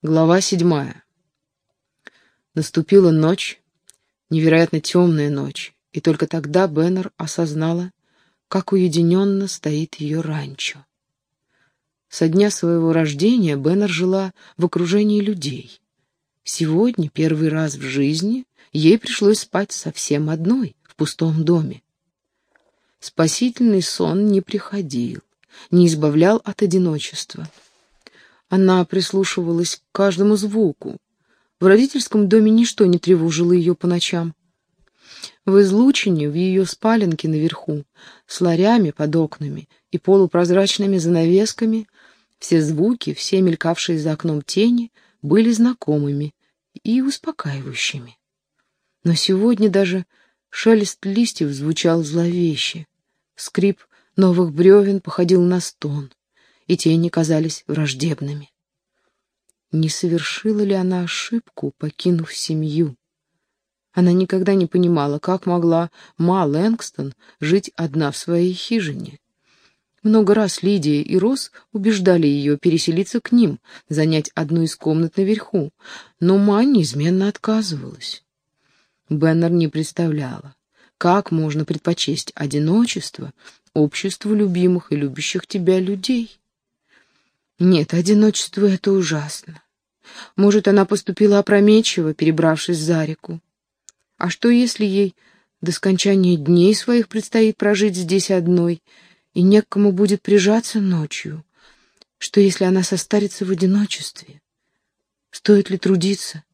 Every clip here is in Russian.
Глава седьмая. Наступила ночь, невероятно темная ночь, и только тогда Беннер осознала, как уединенно стоит ее ранчо. Со дня своего рождения Беннер жила в окружении людей. Сегодня, первый раз в жизни, ей пришлось спать совсем одной, в пустом доме. Спасительный сон не приходил, не избавлял от одиночества — она прислушивалась к каждому звуку. В родительском доме ничто не тревожило ее по ночам. В излучине, в ее спаленке наверху, с ларями под окнами и полупрозрачными занавесками, все звуки, все мелькавшие за окном тени, были знакомыми и успокаивающими. Но сегодня даже шелест листьев звучал зловеще. Скрип новых бревен походил на стон и тени казались враждебными. Не совершила ли она ошибку, покинув семью? Она никогда не понимала, как могла Ма Лэнгстон жить одна в своей хижине. Много раз Лидия и Рос убеждали ее переселиться к ним, занять одну из комнат наверху, но Ма неизменно отказывалась. Беннер не представляла, как можно предпочесть одиночество обществу любимых и любящих тебя людей. Нет, одиночество — это ужасно. Может, она поступила опрометчиво, перебравшись за реку. А что, если ей до скончания дней своих предстоит прожить здесь одной, и не к кому будет прижаться ночью? Что, если она состарится в одиночестве? Стоит ли трудиться,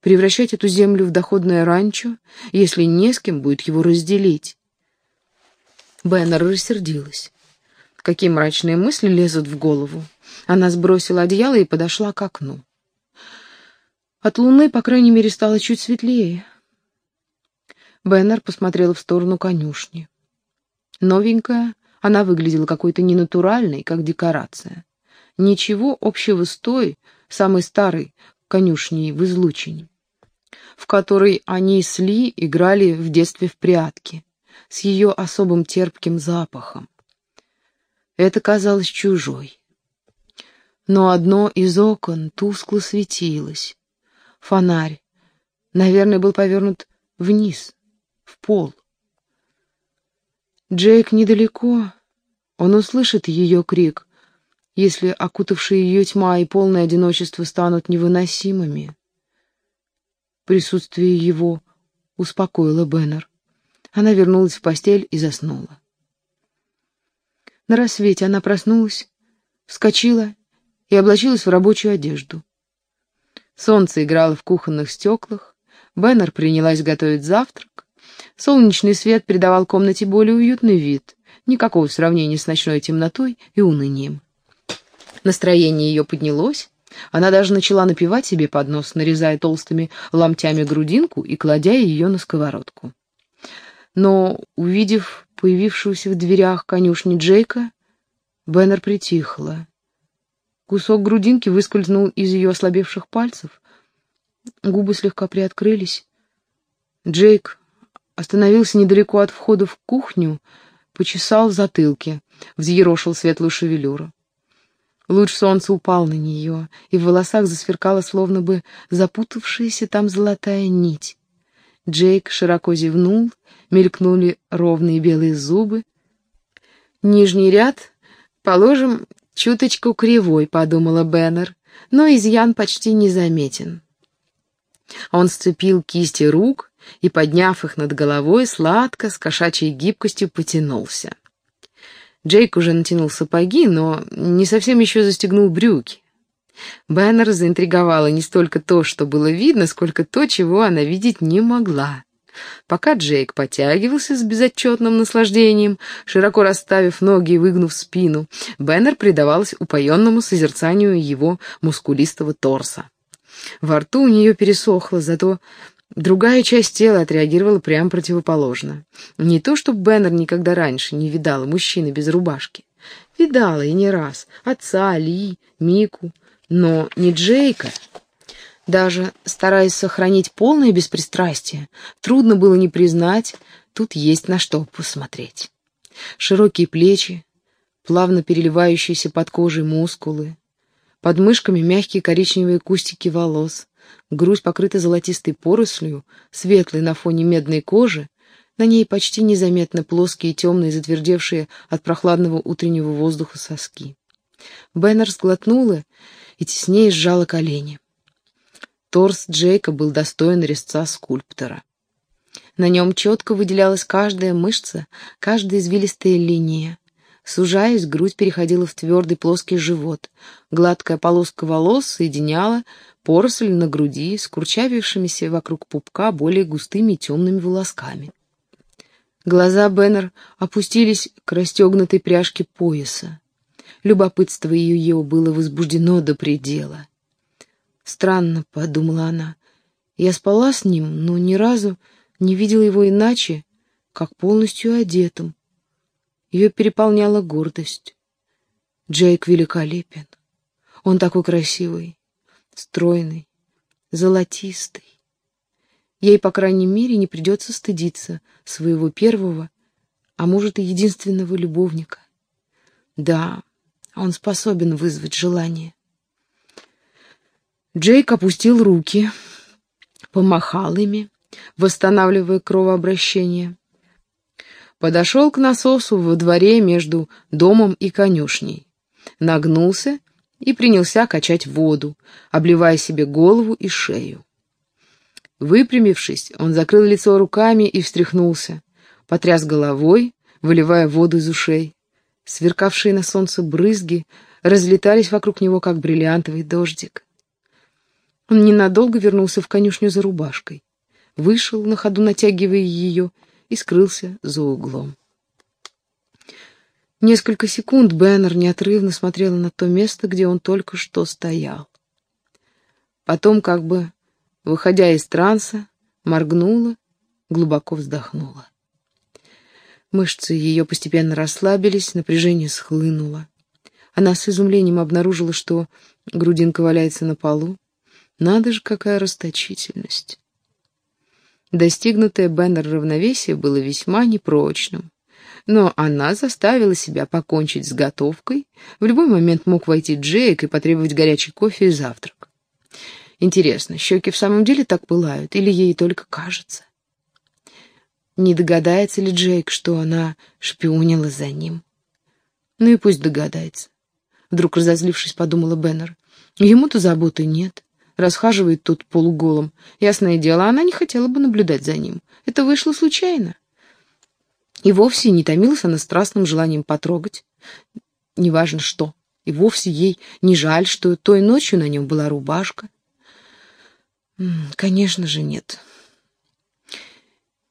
превращать эту землю в доходное ранчо, если не с кем будет его разделить? Беннер рассердилась. Какие мрачные мысли лезут в голову. Она сбросила одеяло и подошла к окну. От луны, по крайней мере, стало чуть светлее. Беннер посмотрела в сторону конюшни. Новенькая, она выглядела какой-то ненатуральной, как декорация. Ничего общего с той, самой старой конюшней в излучине, в которой они с Ли играли в детстве в прятки, с ее особым терпким запахом. Это казалось чужой. Но одно из окон тускло светилось. Фонарь, наверное, был повернут вниз, в пол. Джейк недалеко. Он услышит ее крик, если окутавшие ее тьма и полное одиночество станут невыносимыми. Присутствие его успокоило Беннер. Она вернулась в постель и заснула. На рассвете она проснулась, вскочила и облачилась в рабочую одежду. Солнце играло в кухонных стеклах, Беннер принялась готовить завтрак. Солнечный свет придавал комнате более уютный вид, никакого сравнения с ночной темнотой и унынием. Настроение ее поднялось, она даже начала напивать себе под нос, нарезая толстыми ломтями грудинку и кладя ее на сковородку. Но, увидев появившегося в дверях конюшни Джейка, Беннер притихла. Кусок грудинки выскользнул из ее ослабевших пальцев. Губы слегка приоткрылись. Джейк остановился недалеко от входа в кухню, почесал в затылке, взъерошил светлую шевелюру. Луч солнца упал на нее, и в волосах засверкала словно бы запутавшаяся там золотая нить. Джейк широко зевнул, мелькнули ровные белые зубы. Нижний ряд, положим, «Чуточку кривой», — подумала Беннер, но изъян почти незаметен. Он сцепил кисти рук и, подняв их над головой, сладко, с кошачьей гибкостью потянулся. Джейк уже натянул сапоги, но не совсем еще застегнул брюки. Беннер заинтриговала не столько то, что было видно, сколько то, чего она видеть не могла. Пока Джейк потягивался с безотчетным наслаждением, широко расставив ноги и выгнув спину, Беннер предавалась упоенному созерцанию его мускулистого торса. Во рту у нее пересохло, зато другая часть тела отреагировала прямо противоположно. Не то, что Беннер никогда раньше не видала мужчины без рубашки. Видала и не раз. Отца, Ли, Мику, но не Джейка. Даже стараясь сохранить полное беспристрастие, трудно было не признать, тут есть на что посмотреть. Широкие плечи, плавно переливающиеся под кожей мускулы, Под мышками мягкие коричневые кустики волос, грудь покрыта золотистой порослью, светлой на фоне медной кожи, на ней почти незаметно плоские, темные, затвердевшие от прохладного утреннего воздуха соски. Беннер сглотнула и теснее сжала колени. Торс Джейка был достоин резца скульптора. На нем четко выделялась каждая мышца, каждая извилистая линия. Сужаясь, грудь переходила в твердый плоский живот. Гладкая полоска волос соединяла поросль на груди с курчавившимися вокруг пупка более густыми темными волосками. Глаза Беннер опустились к расстегнутой пряжке пояса. Любопытство ее было возбуждено до предела. «Странно», — подумала она, — «я спала с ним, но ни разу не видела его иначе, как полностью одетым. Ее переполняла гордость. Джейк великолепен. Он такой красивый, стройный, золотистый. Ей, по крайней мере, не придется стыдиться своего первого, а может и единственного любовника. Да, он способен вызвать желание. Джейк опустил руки, помахал ими, восстанавливая кровообращение. Подошел к насосу во дворе между домом и конюшней. Нагнулся и принялся качать воду, обливая себе голову и шею. Выпрямившись, он закрыл лицо руками и встряхнулся, потряс головой, выливая воду из ушей. Сверкавшие на солнце брызги разлетались вокруг него, как бриллиантовый дождик. Он ненадолго вернулся в конюшню за рубашкой вышел, на ходу натягивая ее, и скрылся за углом. Несколько секунд Беннер неотрывно смотрела на то место, где он только что стоял. Потом, как бы выходя из транса, моргнула, глубоко вздохнула. Мышцы ее постепенно расслабились, напряжение схлынуло. Она с изумлением обнаружила, что грудинка валяется на полу. Надо же, какая расточительность! Достигнутое Беннер равновесие было весьма непрочным. Но она заставила себя покончить с готовкой. В любой момент мог войти Джейк и потребовать горячий кофе и завтрак. Интересно, щеки в самом деле так пылают, или ей только кажется? Не догадается ли Джейк, что она шпионила за ним? Ну и пусть догадается. Вдруг разозлившись, подумала Беннер. Ему-то заботы нет расхаживает тут полуголым. Ясное дело, она не хотела бы наблюдать за ним. Это вышло случайно. И вовсе не томилась она страстным желанием потрогать. Неважно что. И вовсе ей не жаль, что той ночью на нем была рубашка. Конечно же, нет.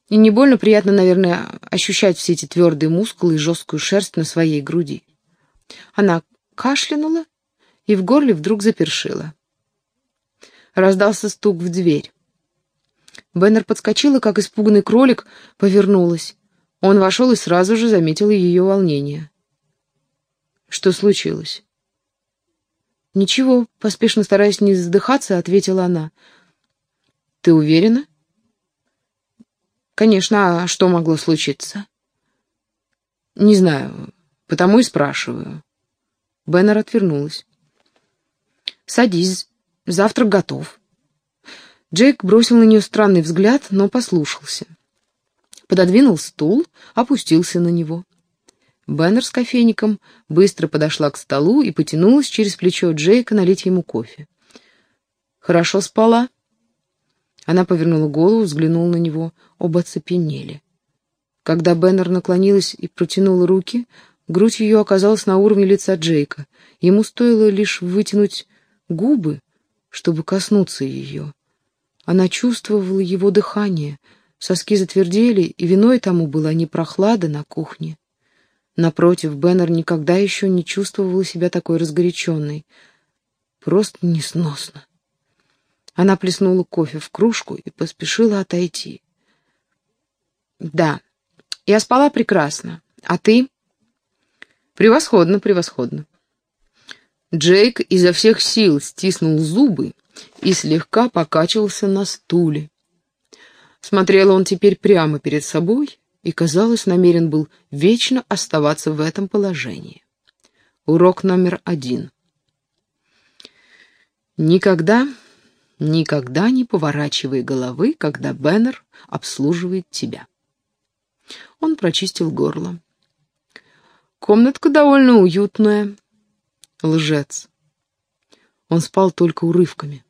И не больно приятно, наверное, ощущать все эти твердые мускулы и жесткую шерсть на своей груди. Она кашлянула и в горле вдруг запершила. Раздался стук в дверь. Беннер подскочила, как испуганный кролик, повернулась. Он вошел и сразу же заметил ее волнение. Что случилось? «Ничего», — поспешно стараясь не задыхаться, ответила она. «Ты уверена?» «Конечно, а что могло случиться?» «Не знаю, потому и спрашиваю». Беннер отвернулась. «Садись», Завтрак готов. Джейк бросил на нее странный взгляд, но послушался. Пододвинул стул, опустился на него. Беннер с кофейником быстро подошла к столу и потянулась через плечо Джейка налить ему кофе. «Хорошо спала?» Она повернула голову, взглянула на него, оба цепенели. Когда Беннер наклонилась и протянула руки, грудь ее оказалась на уровне лица Джейка. Ему стоило лишь вытянуть губы, чтобы коснуться ее. Она чувствовала его дыхание, соски затвердели, и виной тому была не прохлада на кухне. Напротив, Беннер никогда еще не чувствовала себя такой разгоряченной. Просто несносно. Она плеснула кофе в кружку и поспешила отойти. «Да, я спала прекрасно. А ты?» «Превосходно, превосходно. Джейк изо всех сил стиснул зубы и слегка покачивался на стуле. Смотрел он теперь прямо перед собой и, казалось, намерен был вечно оставаться в этом положении. Урок номер один. Никогда, никогда не поворачивай головы, когда Беннер обслуживает тебя. Он прочистил горло. Комнатка довольно уютная. Лжец. Он спал только урывками.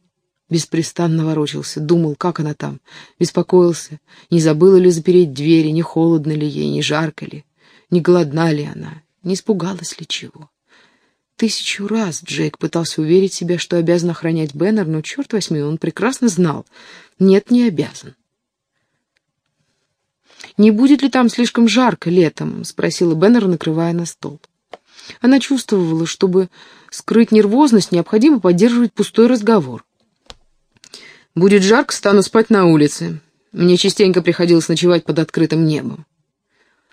Беспрестанно ворочался, думал, как она там, беспокоился, не забыла ли запереть двери, не холодно ли ей, не жарко ли, не голодна ли она, не испугалась ли чего. Тысячу раз Джейк пытался уверить себя, что обязан охранять Беннер, но, черт возьми, он прекрасно знал. Нет, не обязан. «Не будет ли там слишком жарко летом?» — спросила Беннер, накрывая на стол. Она чувствовала, чтобы скрыть нервозность, необходимо поддерживать пустой разговор. «Будет жарко, стану спать на улице. Мне частенько приходилось ночевать под открытым небом».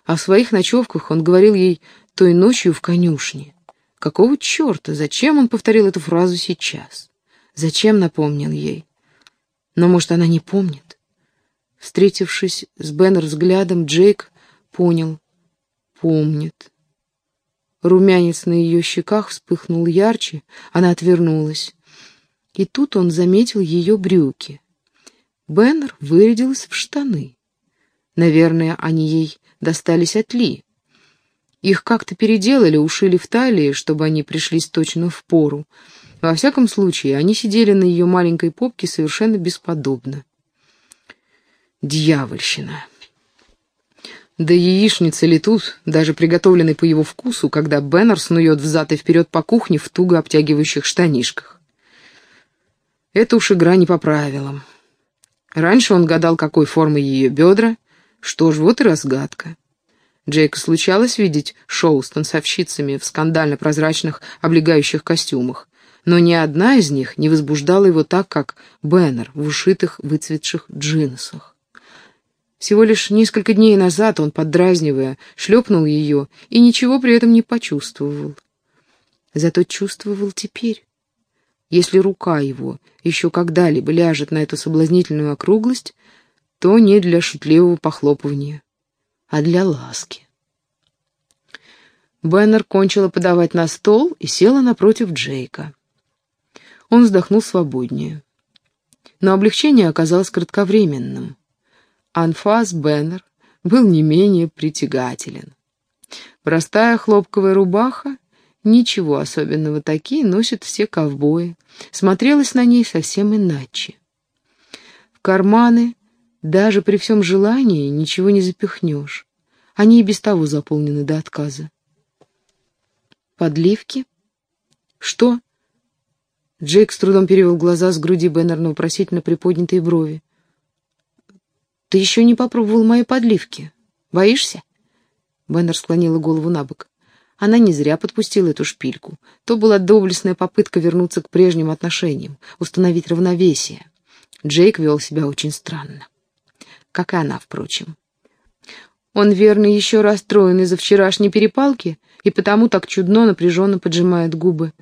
О своих ночевках он говорил ей той ночью в конюшне. Какого черта? Зачем он повторил эту фразу сейчас? Зачем напомнил ей? Но, может, она не помнит? Встретившись с Беннер взглядом, Джейк понял. Помнит. Румянец на ее щеках вспыхнул ярче, она отвернулась. И тут он заметил ее брюки. Беннер вырядилась в штаны. Наверное, они ей достались от Ли. Их как-то переделали, ушили в талии, чтобы они пришлись точно в пору. Во всяком случае, они сидели на ее маленькой попке совершенно бесподобно. Дьявольщина. Да яичница ли тут, даже приготовленной по его вкусу, когда Беннер снует взад и вперед по кухне в туго обтягивающих штанишках. Это уж игра не по правилам. Раньше он гадал, какой формы ее бедра. Что ж, вот и разгадка. Джейку случалось видеть шоу с танцовщицами в скандально-прозрачных облегающих костюмах, но ни одна из них не возбуждала его так, как Беннер в ушитых выцветших джинсах. Всего лишь несколько дней назад он, поддразнивая, шлепнул ее и ничего при этом не почувствовал. Зато чувствовал теперь. Если рука его еще когда-либо ляжет на эту соблазнительную округлость, то не для шутливого похлопывания, а для ласки. Беннер кончила подавать на стол и села напротив Джейка. Он вздохнул свободнее. Но облегчение оказалось кратковременным. Анфас Беннер был не менее притягателен. Простая хлопковая рубаха, ничего особенного такие носят все ковбои, смотрелась на ней совсем иначе. В карманы, даже при всем желании, ничего не запихнешь. Они и без того заполнены до отказа. Подливки? Что? Джейк с трудом перевел глаза с груди Беннер на вопросительно приподнятые брови. Ты еще не попробовал мои подливки. Боишься?» Беннер склонила голову на бок. Она не зря подпустила эту шпильку. То была доблестная попытка вернуться к прежним отношениям, установить равновесие. Джейк вел себя очень странно. Как и она, впрочем. Он, верно, еще расстроен из-за вчерашней перепалки и потому так чудно напряженно поджимает губы.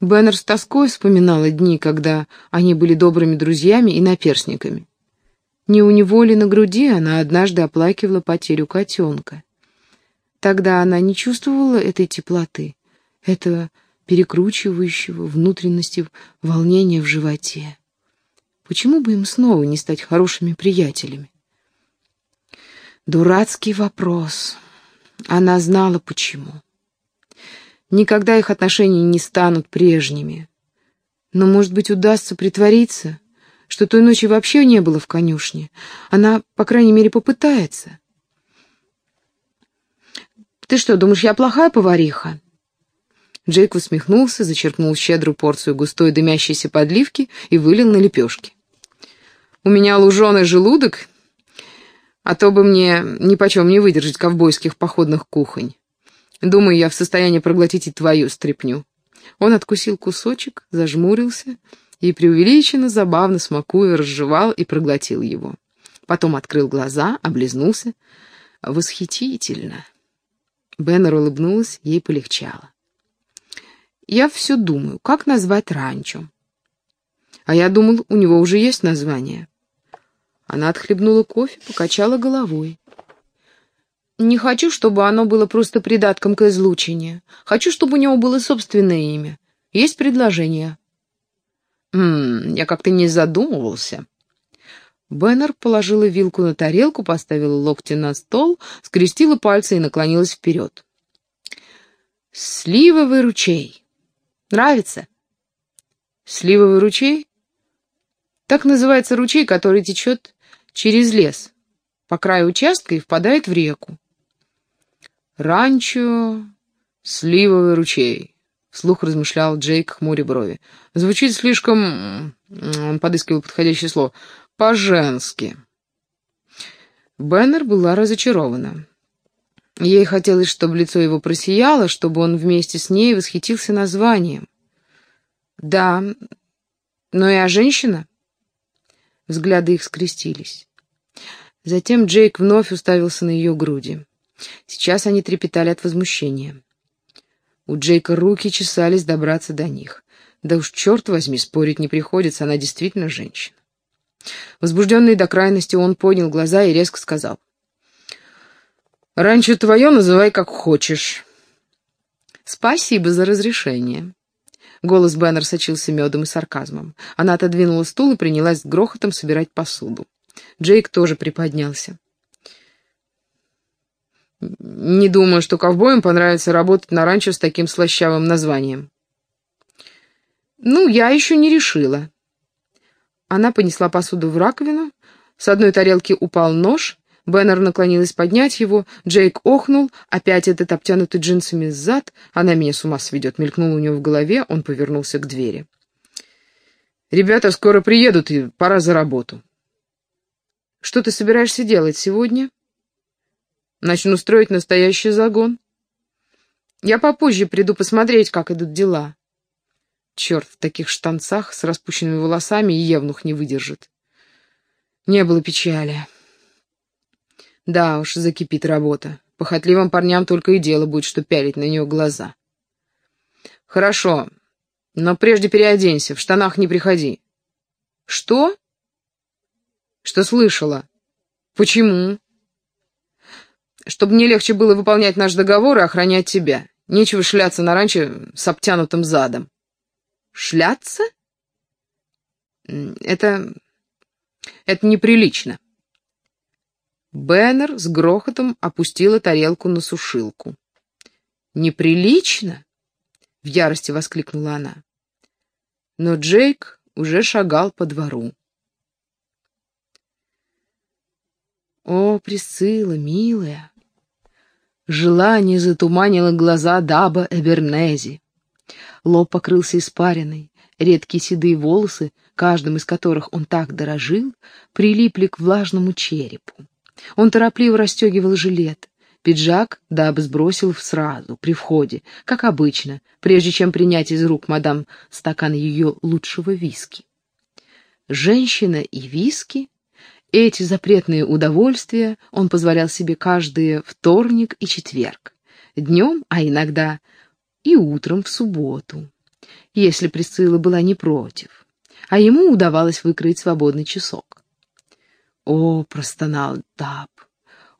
Беннер с тоской вспоминала дни, когда они были добрыми друзьями и наперсниками. Не у него ли на груди она однажды оплакивала потерю котенка. Тогда она не чувствовала этой теплоты, этого перекручивающего внутренности волнения в животе. Почему бы им снова не стать хорошими приятелями? Дурацкий вопрос. Она знала, почему. Никогда их отношения не станут прежними. Но, может быть, удастся притвориться, что той ночи вообще не было в конюшне. Она, по крайней мере, попытается. «Ты что, думаешь, я плохая повариха?» Джейк усмехнулся, зачерпнул щедрую порцию густой дымящейся подливки и вылил на лепешки. «У меня луженый желудок, а то бы мне нипочем не выдержать ковбойских походных кухонь. Думаю, я в состоянии проглотить и твою стряпню». Он откусил кусочек, зажмурился и преувеличенно забавно смакуя разжевал и проглотил его. Потом открыл глаза, облизнулся. Восхитительно. Беннер улыбнулась, ей полегчало. Я все думаю, как назвать ранчо. А я думал, у него уже есть название. Она отхлебнула кофе, покачала головой. Не хочу, чтобы оно было просто придатком к излучине. Хочу, чтобы у него было собственное имя. Есть предложение. «Хм, я как-то не задумывался». Беннер положила вилку на тарелку, поставила локти на стол, скрестила пальцы и наклонилась вперед. «Сливовый ручей. Нравится?» «Сливовый ручей?» Так называется ручей, который течет через лес, по краю участка и впадает в реку. «Ранчо, сливовый ручей», — вслух размышлял Джейк, хмуря брови. «Звучит слишком...» — он подыскивал подходящее слово по-женски. Беннер была разочарована. Ей хотелось, чтобы лицо его просияло, чтобы он вместе с ней восхитился названием. «Да, но а женщина?» Взгляды их скрестились. Затем Джейк вновь уставился на ее груди. Сейчас они трепетали от возмущения. У Джейка руки чесались добраться до них. Да уж, черт возьми, спорить не приходится, она действительно женщина. Возбужденный до крайности, он поднял глаза и резко сказал. «Раньше твое называй как хочешь». «Спасибо за разрешение». Голос Беннер сочился медом и сарказмом. Она отодвинула стул и принялась с грохотом собирать посуду. Джейк тоже приподнялся. «Не думаю, что ковбоям понравится работать на ранчо с таким слащавым названием». «Ну, я еще не решила», она понесла посуду в раковину. С одной тарелки упал нож. Беннер наклонилась поднять его. Джейк охнул. Опять этот обтянутый джинсами зад. Она меня с ума сведет. Мелькнула у него в голове. Он повернулся к двери. «Ребята скоро приедут, и пора за работу». «Что ты собираешься делать сегодня?» «Начну строить настоящий загон. Я попозже приду посмотреть, как идут дела». Черт, в таких штанцах с распущенными волосами и евнух не выдержит. Не было печали. Да уж, закипит работа. Похотливым парням только и дело будет, что пялить на нее глаза. Хорошо, но прежде переоденься, в штанах не приходи. Что? Что слышала? Почему? Чтобы мне легче было выполнять наш договор и охранять тебя. Нечего шляться на ранчо с обтянутым задом. Шляться? Это... это неприлично. Беннер с грохотом опустила тарелку на сушилку. «Неприлично?» — в ярости воскликнула она. Но Джейк уже шагал по двору. «О, Присцилла, милая!» Желание затуманило глаза Даба Эбернези. Лоб покрылся испариной, редкие седые волосы, каждым из которых он так дорожил, прилипли к влажному черепу. Он торопливо расстегивал жилет. Пиджак Даб сбросил сразу, при входе, как обычно, прежде чем принять из рук мадам стакан ее лучшего виски. Женщина и виски — эти запретные удовольствия он позволял себе каждый вторник и четверг. Днем, а иногда и утром в субботу, если Присцилла была не против, а ему удавалось выкроить свободный часок. О, простонал Даб.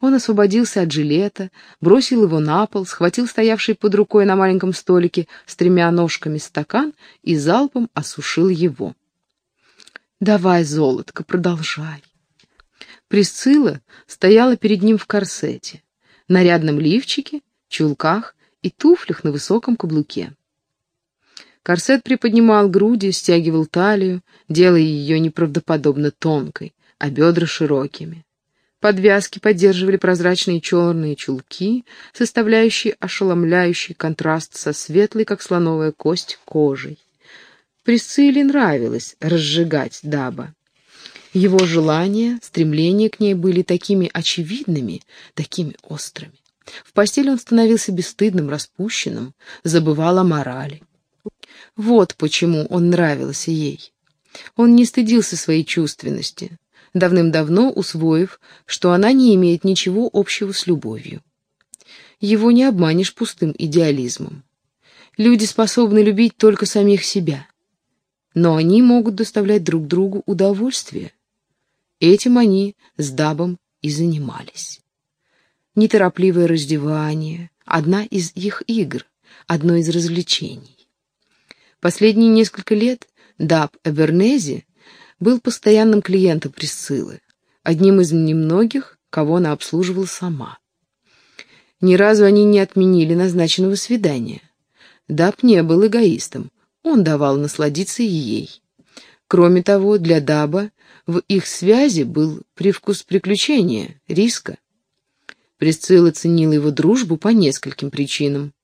Он освободился от жилета, бросил его на пол, схватил стоявший под рукой на маленьком столике с тремя ножками стакан и залпом осушил его. «Давай, золотко, продолжай». Присцилла стояла перед ним в корсете, нарядном лифчике, чулках и туфлях на высоком каблуке. Корсет приподнимал груди, стягивал талию, делая ее неправдоподобно тонкой, а бедра широкими. Подвязки поддерживали прозрачные черные чулки, составляющие ошеломляющий контраст со светлой, как слоновая кость, кожей. Присцилле нравилось разжигать даба. Его желания, стремления к ней были такими очевидными, такими острыми. В постели он становился бесстыдным, распущенным, забывал о морали. Вот почему он нравился ей. Он не стыдился своей чувственности, давным-давно усвоив, что она не имеет ничего общего с любовью. Его не обманешь пустым идеализмом. Люди способны любить только самих себя, но они могут доставлять друг другу удовольствие. Этим они с Дабом и занимались неторопливое раздевание, одна из их игр, одно из развлечений. Последние несколько лет Даб Эбернези был постоянным клиентом Присциллы, одним из немногих, кого она обслуживала сама. Ни разу они не отменили назначенного свидания. Даб не был эгоистом, он давал насладиться ей. Кроме того, для Даба в их связи был привкус приключения, риска. Присцилла ценила его дружбу по нескольким причинам.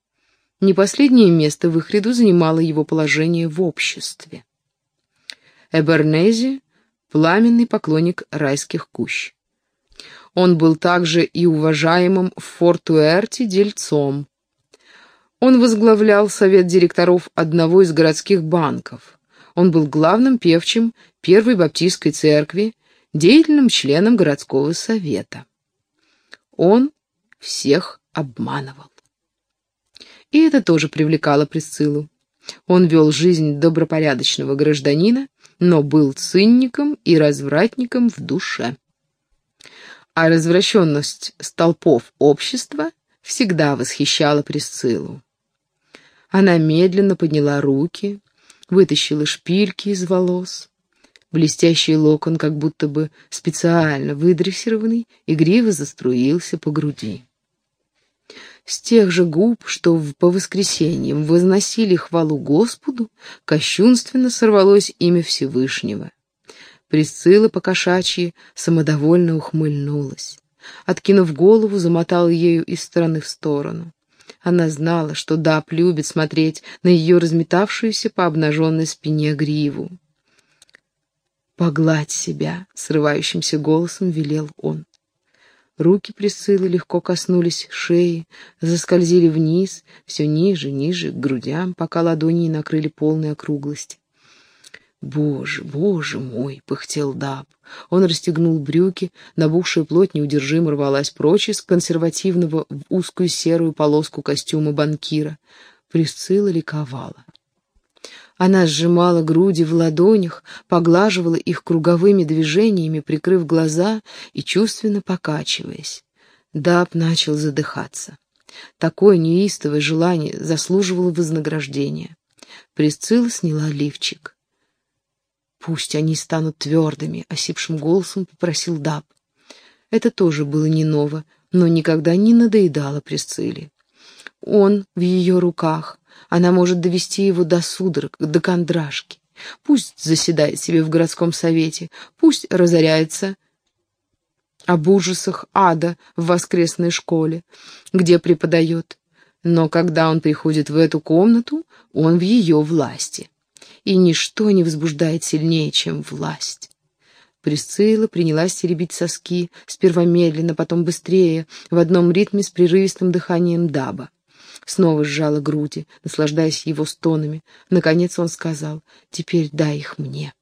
Не последнее место в их ряду занимало его положение в обществе. Эбернези — пламенный поклонник райских кущ. Он был также и уважаемым в Фортуэрте дельцом. Он возглавлял совет директоров одного из городских банков. Он был главным певчим Первой Баптистской церкви, деятельным членом городского совета. Он всех обманывал. И это тоже привлекало Присциллу. Он вел жизнь добропорядочного гражданина, но был цинником и развратником в душе. А развращенность столпов общества всегда восхищала Присциллу. Она медленно подняла руки, вытащила шпильки из волос. Блестящий локон, как будто бы специально выдрессированный, игриво заструился по груди. С тех же губ, что по воскресеньям возносили хвалу Господу, кощунственно сорвалось имя Всевышнего. Присцилла покошачьи самодовольно ухмыльнулась. Откинув голову, замотала ею из стороны в сторону. Она знала, что Даб любит смотреть на ее разметавшуюся по обнаженной спине гриву. «Погладь себя», — срывающимся голосом велел он. Руки Присциллы легко коснулись шеи, заскользили вниз, все ниже, ниже, к грудям, пока ладони не накрыли полной округлости. «Боже, боже мой!» — пыхтел Даб. Он расстегнул брюки, набухшая плоть неудержимо рвалась прочь из консервативного в узкую серую полоску костюма банкира. Присцилла ликовала. Она сжимала груди в ладонях, поглаживала их круговыми движениями, прикрыв глаза и чувственно покачиваясь. Даб начал задыхаться. Такое неистовое желание заслуживало вознаграждения. Присцилла сняла лифчик. «Пусть они станут твердыми», — осипшим голосом попросил Даб. Это тоже было не ново, но никогда не надоедало Присцилле. Он в ее руках, она может довести его до судорог, до кондрашки. Пусть заседает себе в городском совете, пусть разоряется об ужасах ада в воскресной школе, где преподает. Но когда он приходит в эту комнату, он в ее власти. И ничто не возбуждает сильнее, чем власть. Присцилла принялась теребить соски, сперва медленно, потом быстрее, в одном ритме с прерывистым дыханием даба. Снова сжала груди, наслаждаясь его стонами. Наконец он сказал, «Теперь дай их мне».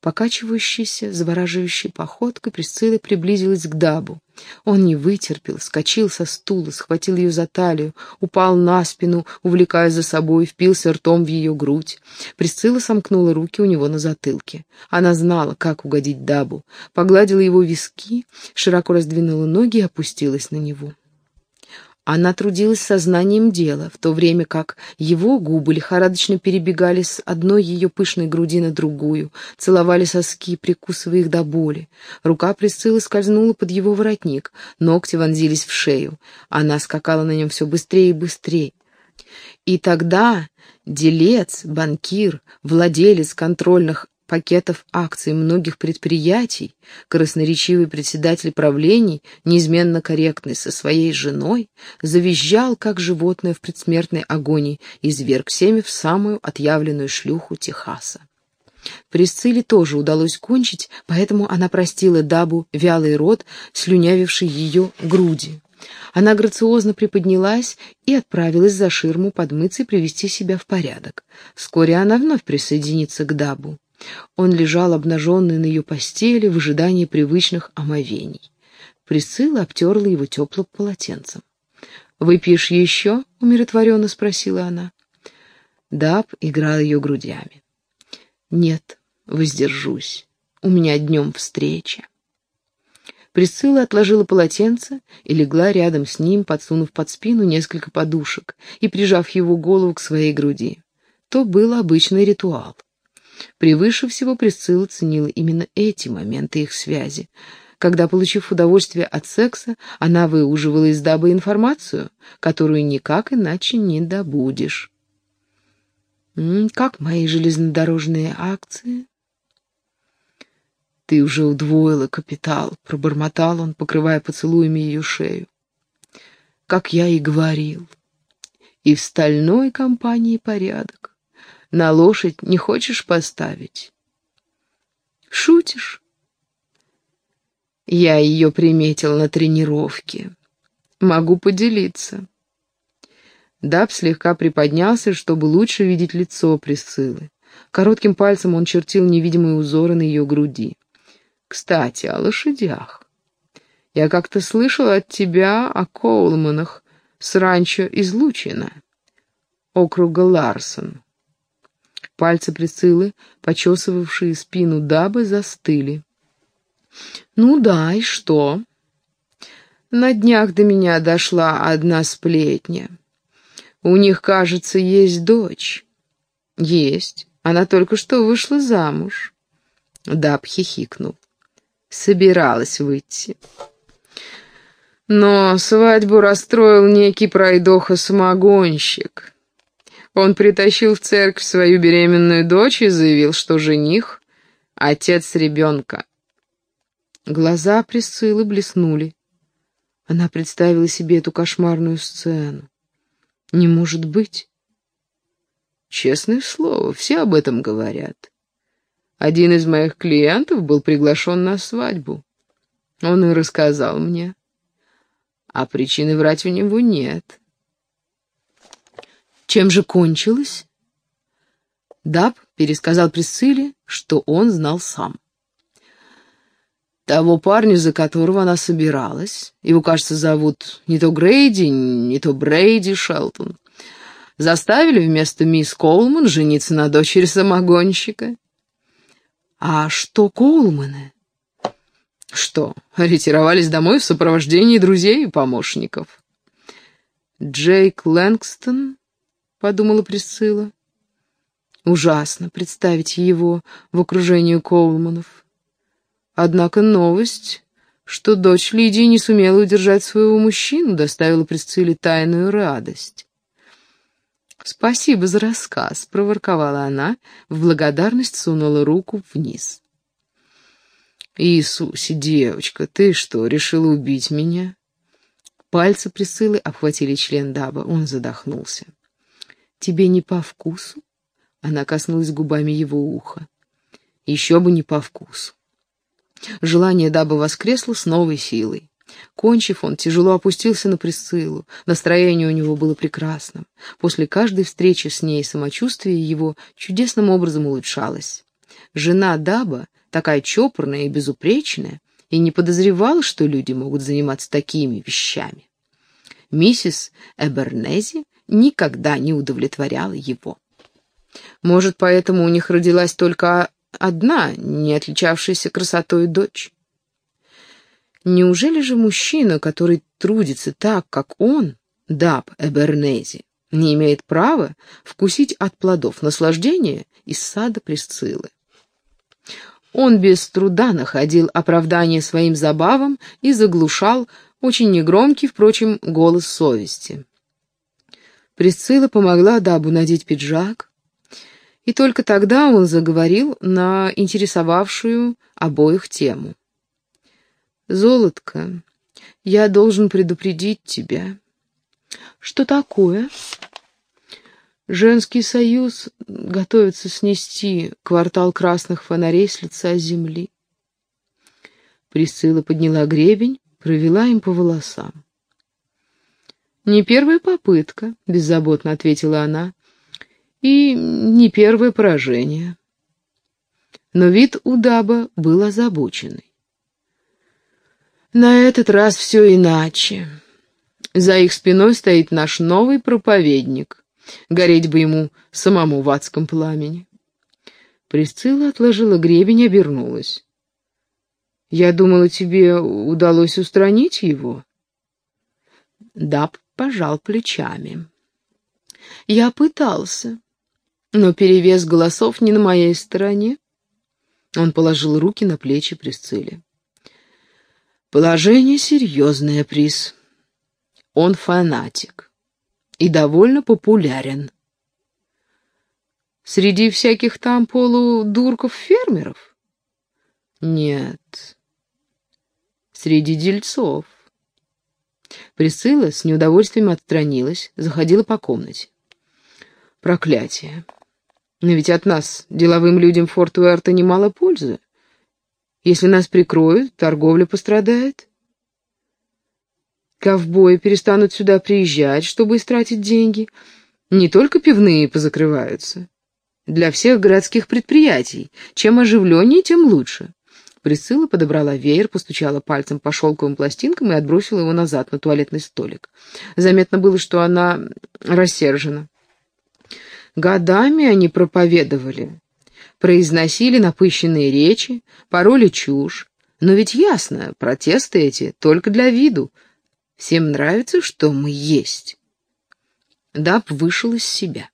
Покачивающейся, завораживающей походкой Присцилла приблизилась к Дабу. Он не вытерпел, скочил со стула, схватил ее за талию, упал на спину, увлекая за собой, впился ртом в ее грудь. Присцилла сомкнула руки у него на затылке. Она знала, как угодить Дабу, погладила его виски, широко раздвинула ноги и опустилась на него. Она трудилась сознанием дела, в то время как его губы лихорадочно перебегали с одной ее пышной груди на другую, целовали соски, прикусывая их до боли. Рука Присциллы скользнула под его воротник, ногти вонзились в шею. Она скакала на нем все быстрее и быстрее. И тогда делец, банкир, владелец контрольных пакетов акций многих предприятий, красноречивый председатель правлений, неизменно корректный со своей женой, завизжал, как животное в предсмертной агонии, и семя в самую отъявленную шлюху Техаса. Присцилле тоже удалось кончить, поэтому она простила Дабу вялый рот, слюнявивший ее груди. Она грациозно приподнялась и отправилась за ширму подмыться и привести себя в порядок. Вскоре она вновь присоединится к Дабу. Он лежал обнаженный на ее постели в ожидании привычных омовений. Присыла обтерла его теплым полотенцем. «Выпьешь еще?» — умиротворенно спросила она. Даб играл ее грудями. «Нет, воздержусь. У меня днем встреча». Присыла отложила полотенце и легла рядом с ним, подсунув под спину несколько подушек и прижав его голову к своей груди. То был обычный ритуал. Превыше всего Присцилла ценила именно эти моменты их связи, когда, получив удовольствие от секса, она выуживала из дабы информацию, которую никак иначе не добудешь. «Как мои железнодорожные акции?» «Ты уже удвоила капитал», — пробормотал он, покрывая поцелуями ее шею. «Как я и говорил. И в стальной компании порядок. На лошадь не хочешь поставить?» «Шутишь?» Я ее приметил на тренировке. Могу поделиться. Даб слегка приподнялся, чтобы лучше видеть лицо Присциллы. Коротким пальцем он чертил невидимые узоры на ее груди. Кстати, о лошадях. Я как-то слышал от тебя о Коулманах с ранчо излучено. Округа Ларсон. Пальцы Присциллы, почесывавшие спину Дабы, застыли. «Ну да, и что?» На днях до меня дошла одна сплетня. У них, кажется, есть дочь. Есть. Она только что вышла замуж. Даб хихикнул собиралась выйти. Но свадьбу расстроил некий пройдоха-самогонщик. Он притащил в церковь свою беременную дочь и заявил, что жених — отец ребенка. Глаза Присциллы блеснули. Она представила себе эту кошмарную сцену. Не может быть. Честное слово, все об этом говорят. Один из моих клиентов был приглашен на свадьбу. Он и рассказал мне. А причины врать у него нет. Чем же кончилось? Даб пересказал Присцилле, что он знал сам. Того парня, за которого она собиралась, его, кажется, зовут не то Грейди, не то Брейди Шелтон, заставили вместо мисс Колман жениться на дочери самогонщика. А что Коулманы? Что, ретировались домой в сопровождении друзей и помощников? Джейк Лэнгстон, подумала Присцилла. Ужасно представить его в окружении Коулманов. Однако новость, что дочь Лидии не сумела удержать своего мужчину, доставила Присцилле тайную радость. «Спасибо за рассказ», — проворковала она, в благодарность сунула руку вниз. «Иисусе, девочка, ты что, решила убить меня?» Пальцы Присылы обхватили член Даба, он задохнулся. «Тебе не по вкусу?» Она коснулась губами его уха. «Еще бы не по вкусу». Желание Даба воскресло с новой силой. Кончив, он тяжело опустился на Присциллу. Настроение у него было прекрасным. После каждой встречи с ней самочувствие его чудесным образом улучшалось. Жена Даба, такая чопорная и безупречная, и не подозревала, что люди могут заниматься такими вещами. Миссис Эбернези никогда не удовлетворяла его. Может, поэтому у них родилась только одна, не отличавшаяся красотой дочь. Неужели же мужчина, который трудится так, как он, Даб Эбернези, не имеет права вкусить от плодов наслаждения из сада Присциллы? Он без труда находил оправдание своим забавам и заглушал очень негромкий, впрочем, голос совести. Присцилла помогла Дабу надеть пиджак, и только тогда он заговорил на интересовавшую обоих тему. «Золотко, я должен предупредить тебя». «Что такое?» Женский союз готовится снести квартал красных фонарей с лица земли. Присцилла подняла гребень, провела им по волосам. «Не первая попытка», — беззаботно ответила она, — «и не первое поражение». Но вид у Даба был озабоченный. На этот раз все иначе. За их спиной стоит наш новый проповедник. Гореть бы ему самому в адском пламени. Присцилла отложила гребень и обернулась. «Я думала, тебе удалось устранить его?» Даб пожал плечами. «Я пытался. Но перевес голосов не на моей стороне. Он положил руки на плечи Присцилле. Положение серьезное, Прис. Он фанатик и довольно популярен. Среди всяких там полудурков-фермеров? Нет. Среди дельцов. Присыла с неудовольствием отстранилась, заходила по комнате. Проклятие. Но ведь от нас, деловым людям Форт Уэрта, немало пользы. Если нас прикроют, торговля пострадает. Ковбои перестанут сюда приезжать, чтобы истратить деньги. Не только пивные позакрываются. Для всех городских предприятий. Чем оживленнее, тем лучше. Присыла подобрала веер, постучала пальцем по шелковым пластинкам и отбросила его назад на туалетный столик. Заметно было, что она рассержена. Годами они проповедовали, произносили напыщенные речи, пароли чушь. Но ведь ясно, протесты эти только для виду. Всем нравится, что мы есть. Даб вышел из себя.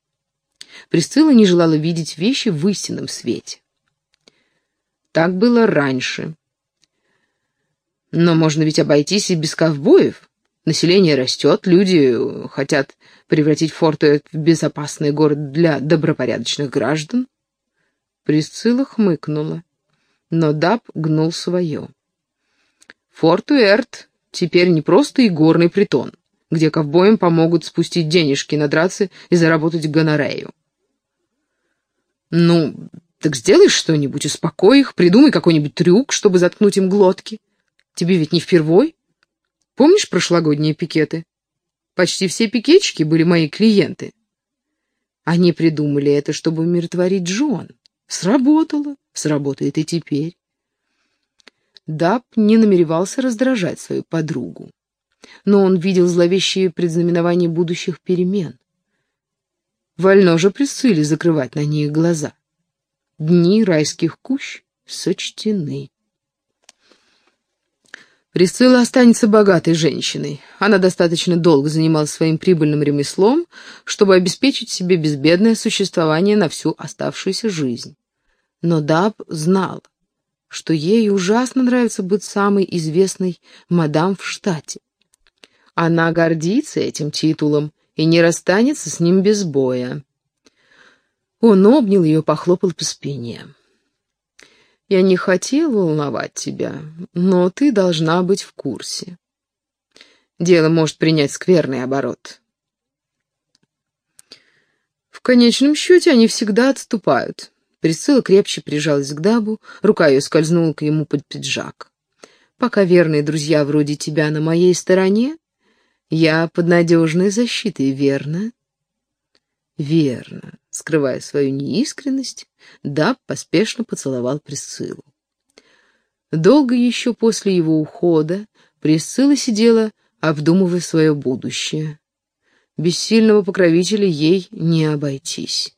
Присцилла не желала видеть вещи в истинном свете. Так было раньше. Но можно ведь обойтись и без ковбоев. Население растет, люди хотят превратить Фортуэт в безопасный город для добропорядочных граждан. Присцилла хмыкнула, но Даб гнул свое. Фортуэрт теперь не просто игорный притон, где ковбоям помогут спустить денежки, надраться и заработать гонорею. Ну, так сделай что-нибудь, успокой их, придумай какой-нибудь трюк, чтобы заткнуть им глотки. Тебе ведь не впервой. Помнишь прошлогодние пикеты? Почти все пикетчики были мои клиенты. Они придумали это, чтобы умиротворить Джон. Сработало, сработает и теперь. Даб не намеревался раздражать свою подругу, но он видел зловещие предзнаменования будущих перемен. Вольно же Присцилле закрывать на них глаза. Дни райских кущ сочтены. Присцилла останется богатой женщиной. Она достаточно долго занималась своим прибыльным ремеслом, чтобы обеспечить себе безбедное существование на всю оставшуюся жизнь. Но Даб знал, что ей ужасно нравится быть самой известной мадам в штате. Она гордится этим титулом и не расстанется с ним без боя. Он обнял ее, похлопал по спине. Я не хотел волновать тебя, но ты должна быть в курсе. Дело может принять скверный оборот. В конечном счете они всегда отступают. Присцилла крепче прижалась к Дабу, рука ее скользнула к ему под пиджак. Пока верные друзья вроде тебя на моей стороне, я под надежной защитой, верно? Верно. Скрывая свою неискренность, Даб поспешно поцеловал Присциллу. Долго еще после его ухода Присцилла сидела, обдумывая свое будущее. Без сильного покровителя ей не обойтись.